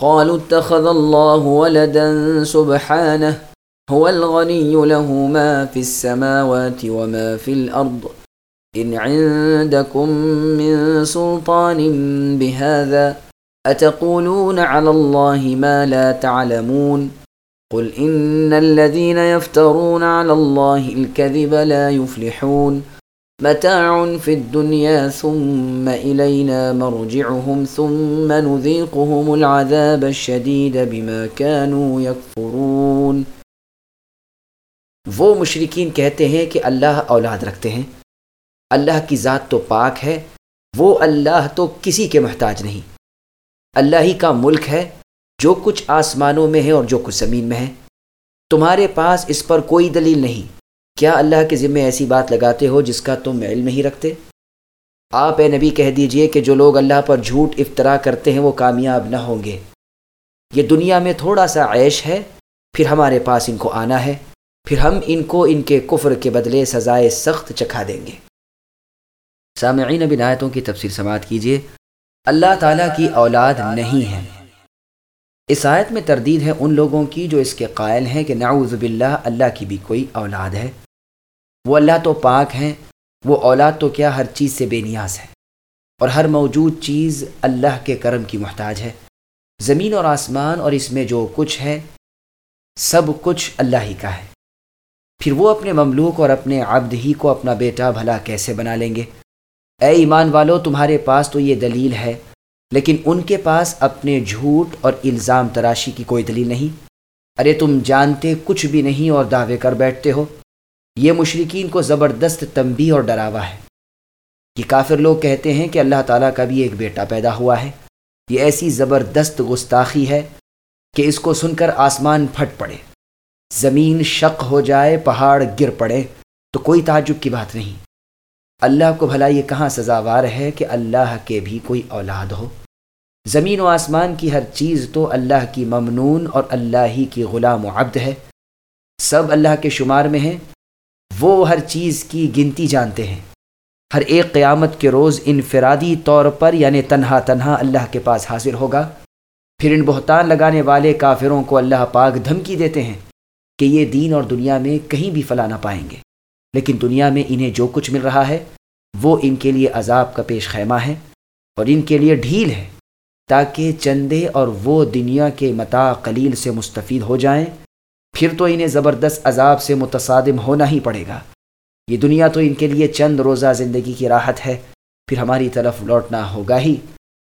قالوا اتخذ الله ولدا سبحانه هو الغني له ما في السماوات وما في الأرض. إن عندكم من سلطان بهذا أتقولون على الله ما لا تعلمون؟ قل إن الذين يفترون على الله الكذب لا يفلحون. متاع في الدنيا ثم إلينا مرجعهم ثم نذيقهم العذاب الشديد بما كانوا يكفرون۔ وہ مشرقین کہتے ہیں کہ اللہ اولاد رکھتے ہیں۔ اللہ کی ذات تو پاک ہے۔ وہ اللہ تو کسی کے محتاج نہیں۔ اللہ ہی کا ملک ہے۔ جو کچھ آسمانوں میں ہے اور جو کچھ زمین میں ہے۔ تمہارے پاس اس پر کوئی دلیل نہیں۔ کیا اللہ کے ذمے ایسی بات لگاتے ہو جس کا تم علم نہیں رکھتے؟ آپ اے نبی کہہ دیجیے کہ جو لوگ اللہ پر جھوٹ افطرا کرتے ہیں وہ کامیاب نہ ہوں گے۔ یہ دنیا میں تھوڑا سا عیش ہے، پھر ہمارے پاس ان کو آنا ہے، پھر ہم ان کو ان کے کفر کے بدلے سزائے سخت چکھا دیں گے۔ سامعین بن آیتوں کی تفصیل سماعت کیجیے اللہ تعالیٰ کی اولاد نہیں ہے۔ اس آیت میں تردید ہے ان لوگوں کی جو اس کے قائل ہیں کہ نعوذ باللہ اللہ کی بھی کوئی اولاد ہے۔ وہ اللہ تو پاک ہیں، وہ اولاد تو کیا ہر چیز سے بے نیاز ہے اور ہر موجود چیز اللہ کے کرم کی محتاج ہے۔ زمین اور آسمان اور اس میں جو کچھ ہے، سب کچھ اللہ ہی کا ہے۔ پھر وہ اپنے مملوک اور اپنے عبد ہی کو اپنا بیٹا بھلا کیسے بنا لیں گے؟ اے ایمان والو، تمہارے پاس تو یہ دلیل ہے، لیکن ان کے پاس اپنے جھوٹ اور الزام تراشی کی کوئی دلیل نہیں۔ ارے، تم جانتے کچھ بھی نہیں اور دعوے کر بیٹھتے ہو۔ یہ مشرقین کو زبردست تنبی اور ڈراوا ہے۔ یہ کافر لوگ کہتے ہیں کہ اللہ تعالیٰ کا بھی ایک بیٹا پیدا ہوا ہے۔ یہ ایسی زبردست گستاخی ہے کہ اس کو سن کر آسمان پھٹ پڑے۔ زمین شق ہو جائے، پہاڑ گر پڑے، تو کوئی تعجب کی بات نہیں۔ اللہ کو بھلا یہ کہاں سزاوار ہے کہ اللہ کے بھی کوئی اولاد ہو۔ زمین و آسمان کی ہر چیز تو اللہ کی ممنون اور اللہ ہی کی غلام و عبد ہے۔ سب اللہ کے شمار میں ہیں۔ وہ ہر چیز کی گنتی جانتے ہیں۔ ہر ایک قیامت کے روز انفرادی طور پر یعنی تنہا تنہا اللہ کے پاس حاضر ہوگا۔ پھر ان بہتان لگانے والے کافروں کو اللہ پاک دھمکی دیتے ہیں کہ یہ دین اور دنیا میں کہیں بھی فلا نہ پائیں گے۔ لیکن دنیا میں انہیں جو کچھ مل رہا ہے، وہ ان کے لیے عذاب کا پیش خیمہ ہے اور ان کے لیے ڈھیل ہے تاکہ چندے اور وہ دنیا کے متا قلیل سے مستفید ہو جائیں۔ پھر تو انہیں زبردست عذاب سے متصادم ہونا ہی پڑے گا۔ یہ دنیا تو ان کے لیے چند روزہ زندگی کی راحت ہے، پھر ہماری طرف لوٹنا ہوگا ہی۔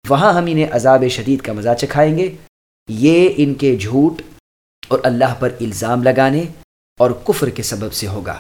وہاں ہم انہیں عذاب شدید کا مزہ چکھائیں گے۔ یہ ان کے جھوٹ اور اللہ پر الزام لگانے اور کفر کے سبب سے ہوگا۔